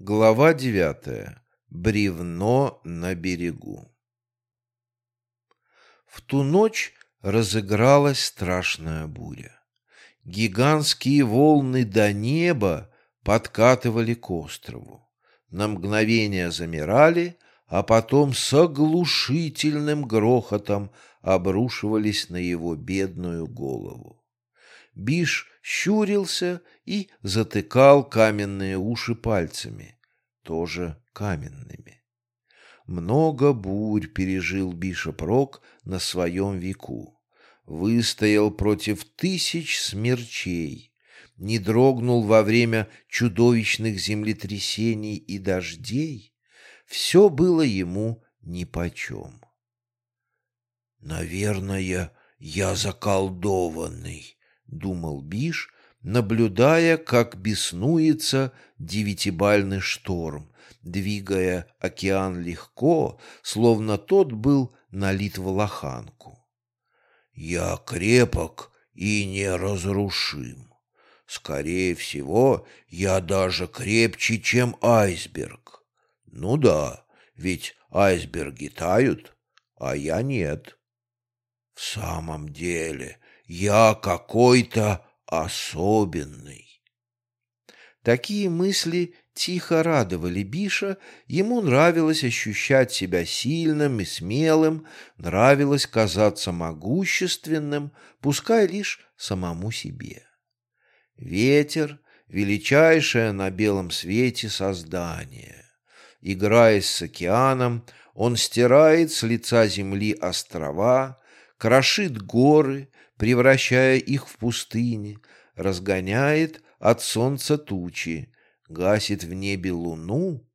Глава девятая. Бревно на берегу. В ту ночь разыгралась страшная буря. Гигантские волны до неба подкатывали к острову. На мгновение замирали, а потом с оглушительным грохотом обрушивались на его бедную голову. Биш щурился и затыкал каменные уши пальцами, тоже каменными. Много бурь пережил Бишоп-Рок на своем веку. Выстоял против тысяч смерчей, не дрогнул во время чудовищных землетрясений и дождей. Все было ему нипочем. «Наверное, я заколдованный», — думал Биш, наблюдая, как беснуется девятибальный шторм, двигая океан легко, словно тот был налит в лоханку. «Я крепок и неразрушим. Скорее всего, я даже крепче, чем айсберг. Ну да, ведь айсберги тают, а я нет. В самом деле, я какой-то особенный. Такие мысли тихо радовали Биша, ему нравилось ощущать себя сильным и смелым, нравилось казаться могущественным, пускай лишь самому себе. Ветер — величайшее на белом свете создание. Играясь с океаном, он стирает с лица земли острова, крошит горы, превращая их в пустыни, разгоняет от солнца тучи, гасит в небе луну,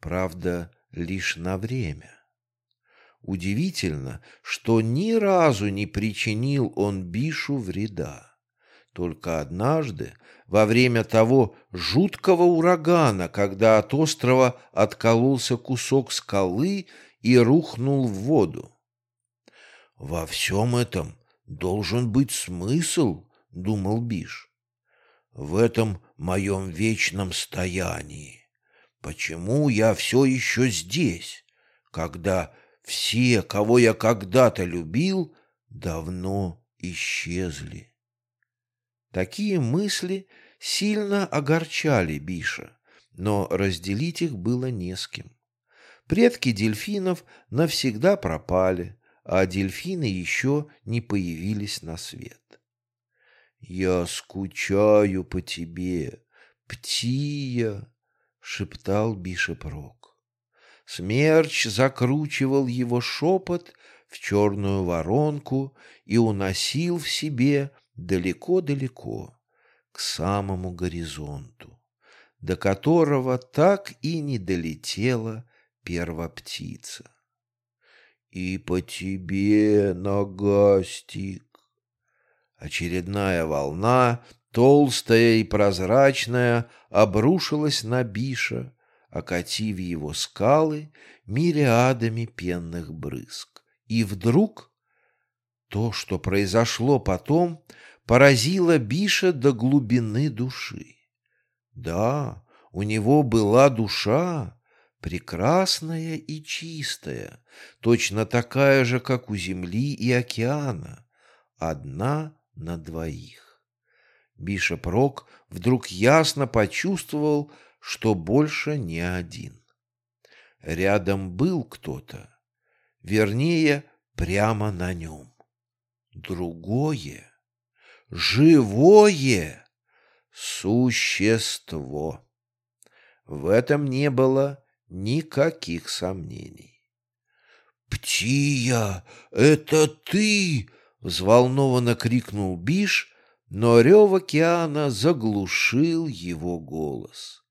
правда, лишь на время. Удивительно, что ни разу не причинил он Бишу вреда. Только однажды, во время того жуткого урагана, когда от острова откололся кусок скалы и рухнул в воду. Во всем этом должен быть смысл, думал Биш. В этом моем вечном стоянии. Почему я все еще здесь, когда все, кого я когда-то любил, давно исчезли? Такие мысли сильно огорчали Биша, но разделить их было не с кем. Предки дельфинов навсегда пропали, а дельфины еще не появились на свет. «Я скучаю по тебе, птия!» — шептал Бишепрок. Смерч закручивал его шепот в черную воронку и уносил в себе далеко-далеко, к самому горизонту, до которого так и не долетела первоптица и по тебе, ногастик. Очередная волна, толстая и прозрачная, обрушилась на Биша, окатив его скалы мириадами пенных брызг. И вдруг то, что произошло потом, поразило Биша до глубины души. Да, у него была душа, прекрасная и чистая, точно такая же, как у земли и океана, одна на двоих. Бишоп Рок вдруг ясно почувствовал, что больше не один. Рядом был кто-то, вернее, прямо на нем. Другое, живое существо. В этом не было Никаких сомнений. «Птия, это ты!» — взволнованно крикнул Биш, но рев океана заглушил его голос.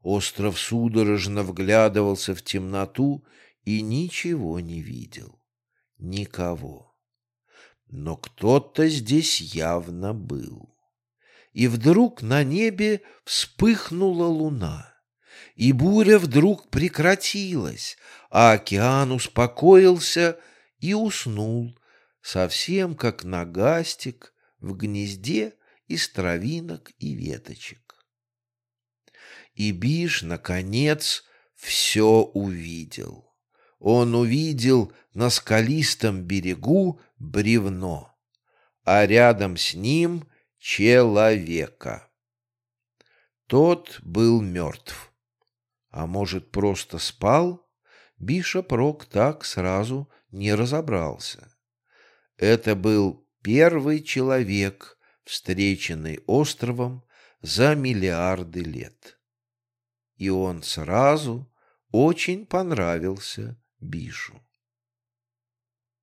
Остров судорожно вглядывался в темноту и ничего не видел. Никого. Но кто-то здесь явно был. И вдруг на небе вспыхнула луна и буря вдруг прекратилась, а океан успокоился и уснул, совсем как нагастик в гнезде из травинок и веточек. и Биш, наконец, все увидел. Он увидел на скалистом берегу бревно, а рядом с ним человека. Тот был мертв. А может, просто спал? Бишоп Рок так сразу не разобрался. Это был первый человек, встреченный островом за миллиарды лет. И он сразу очень понравился Бишу.